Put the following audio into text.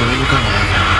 我们干嘛呀